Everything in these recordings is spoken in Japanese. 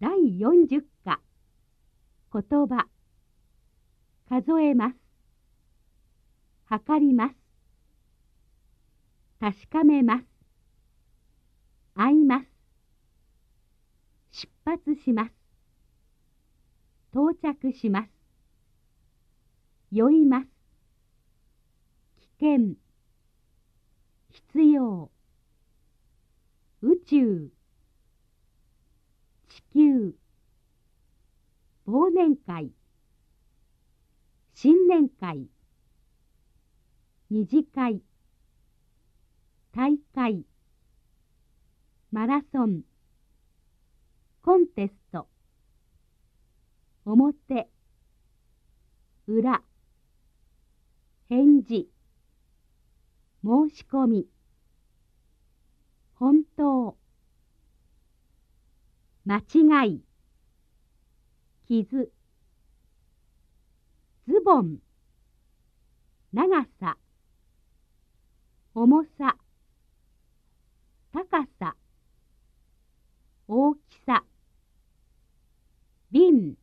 第40課。言葉。数えます。測ります。確かめます。会います。出発します。到着します。酔います。危険。必要。宇宙。地球忘年会新年会二次会大会マラソンコンテスト表裏返事申し込み本当間違い。傷。ズボン。長さ。重さ。高さ。大きさ。瓶。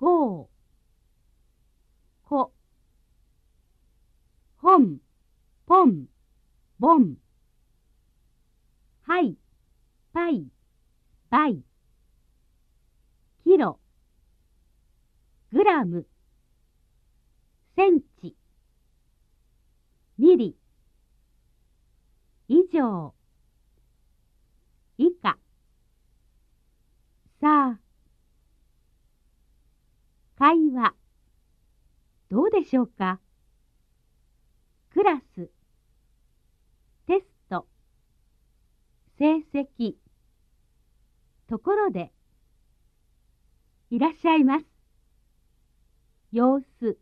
号。こ本。ポン。ボン。はいパイ。バイキロ。グラム。センチ。ミリ。以上。以下。さあ。会話。どうでしょうか？クラス。テスト。成績。ところでいらっしゃいます。様子。